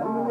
Oh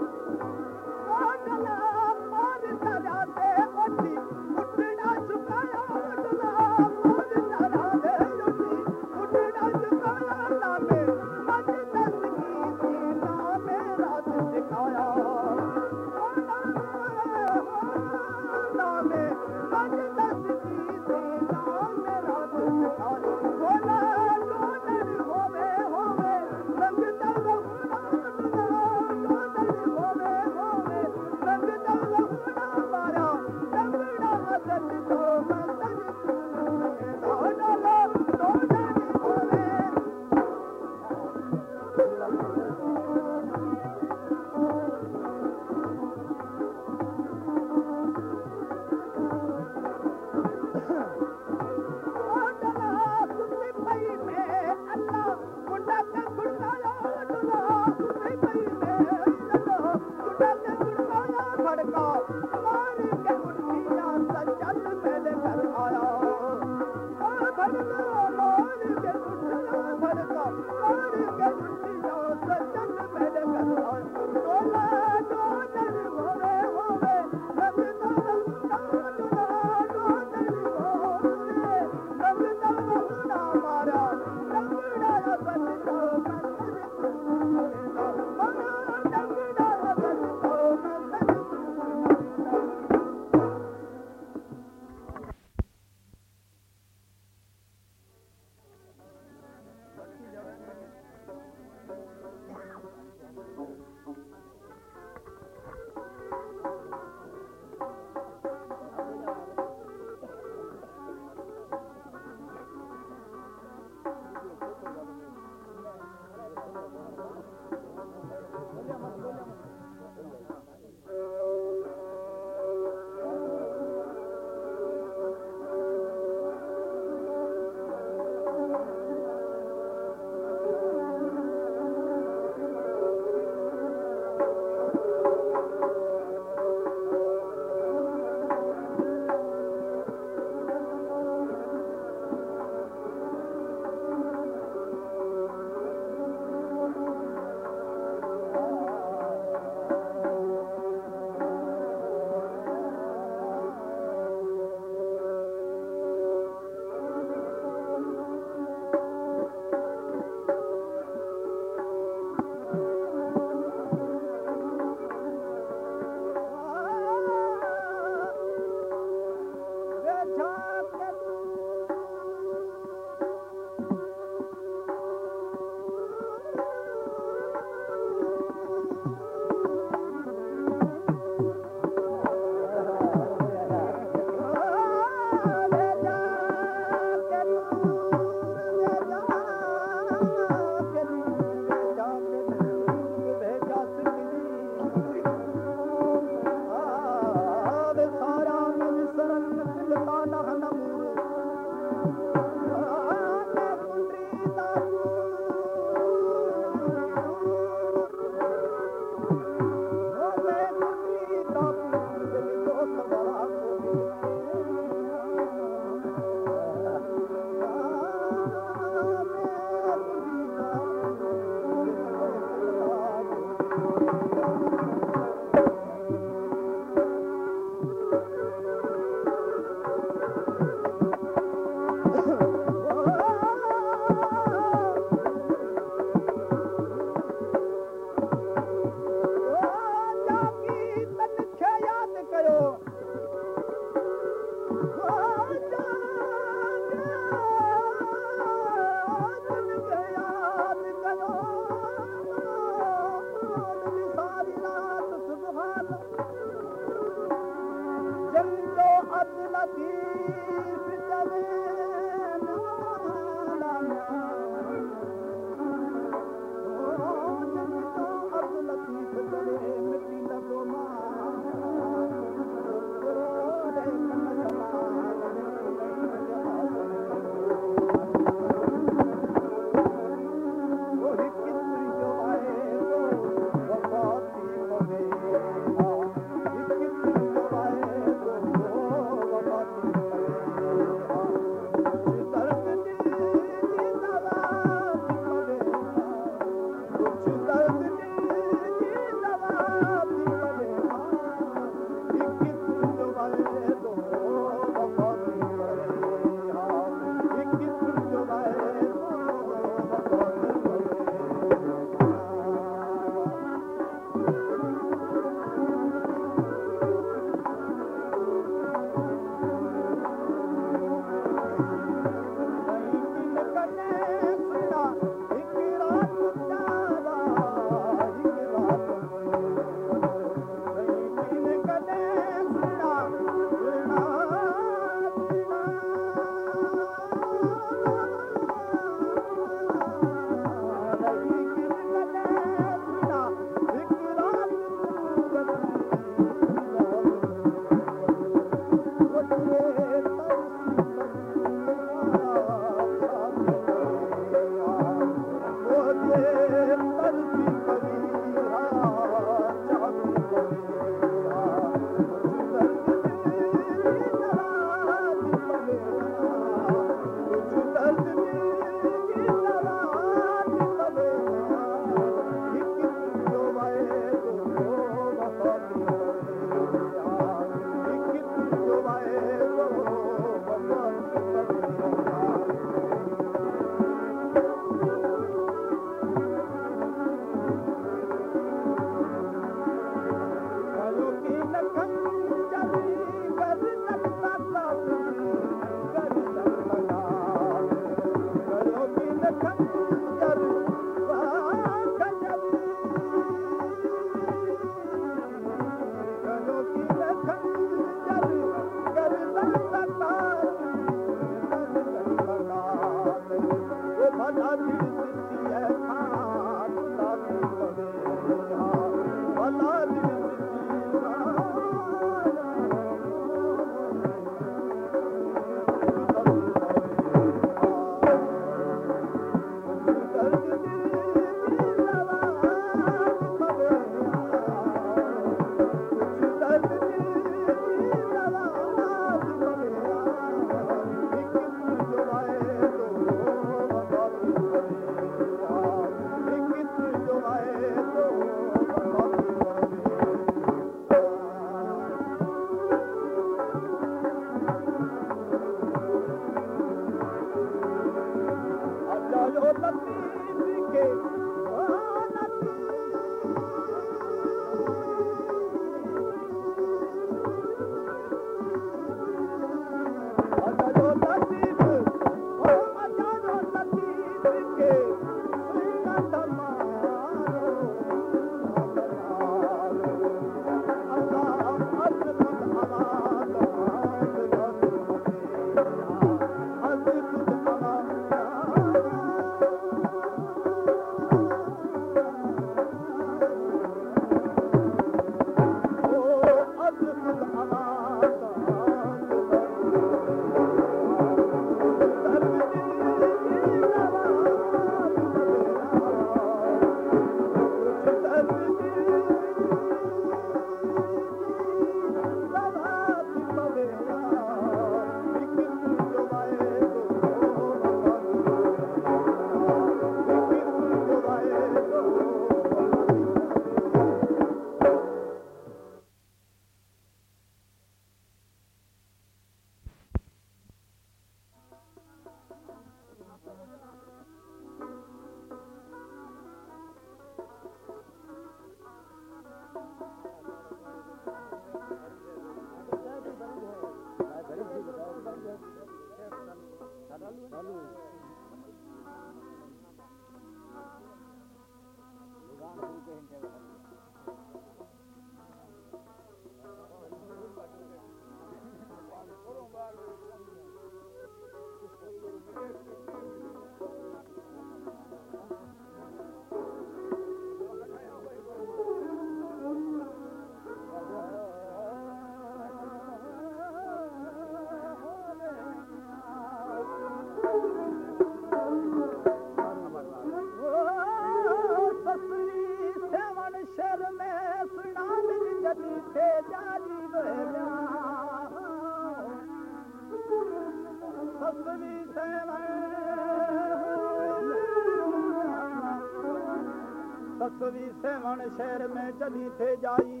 سيون شهر ۾ جڏهن ٿي جائي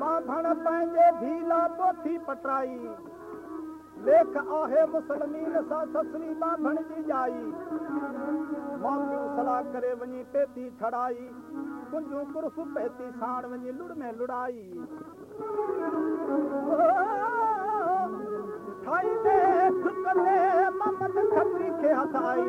باڀڻ پنهنجي ڌيلا پوٿي پٽرائي ليک آهي مسلمين سان سسوي باڀڻ جي جائي صلاح ڪري وڃي پيتي ٺڙائي ڪنجون ڪرف پيتي ساڻ وڃي لڙ ۾ لڙائي ممد کتري کي هسائي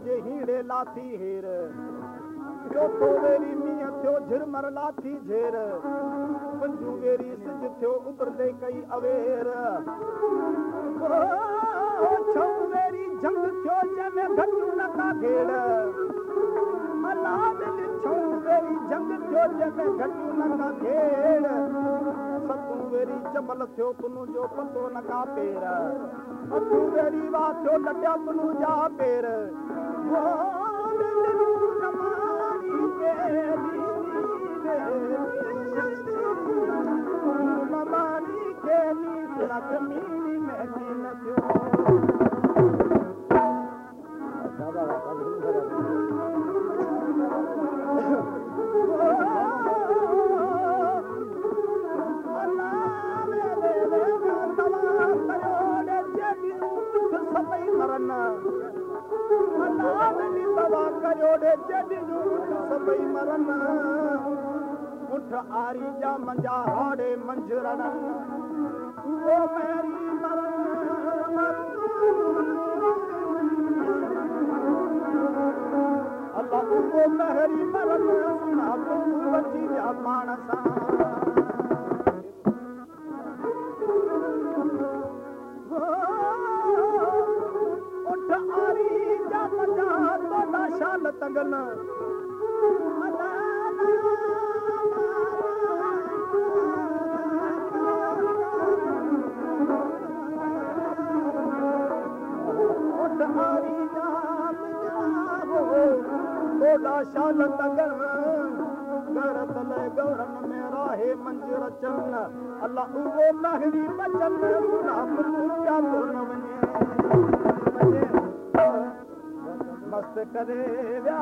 थी मुझे हीड़े लाथी हेर। चोथो वेरी मींहं थियो झिरमर लाथी झेर। पंजू वेरी सिज थियो उभरंदे कई अवेर। छह वेरी जंग थियो जंहिंमें घटियूं नथा घेर। अला दिलि छह वेरी जंग जंहिंमें घटियूं नथा घेर सतूं वेरी चबल थियो तुनू जो पतो न का पेर अठूं वेरी वाह थियो लटिया तुनू जा पेर वो दिलि नमानी केरी नमानी केरी लक्ष्मी में न थियो उठ आरी जा मंजा हाड़े मंझरन वो मेरी अल्लाह वो मेरी मरन सुना तू वची जा पाण सां شال تنگن اٺ آري جا توڙا شال تنگن گهر تلي گورن ۾ راهي منجر چن الله اهو مهري بچن گلاب پوڄا تو मस्त करे विया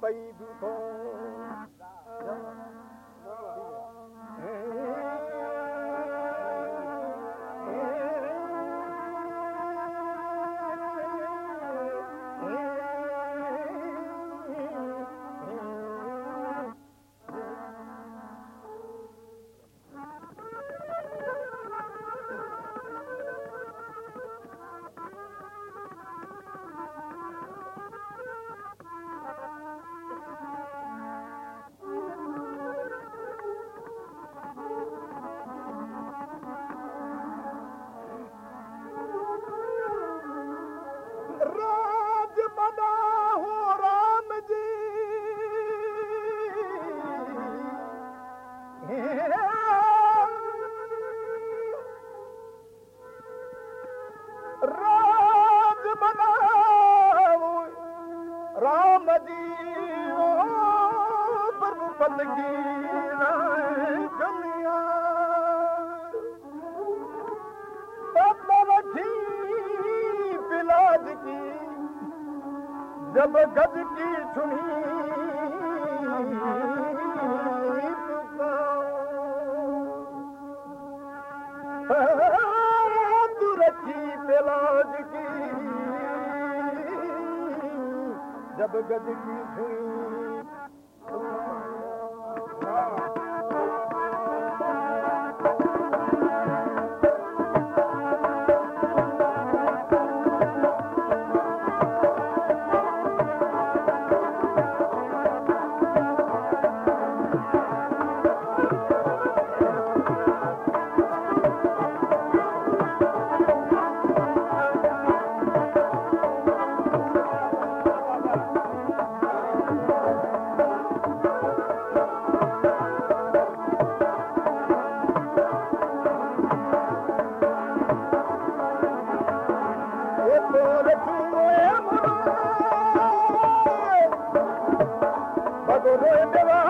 Baby, जब गज की सुनी रखी पिलाज की जब गज की सुनी रा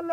पीपल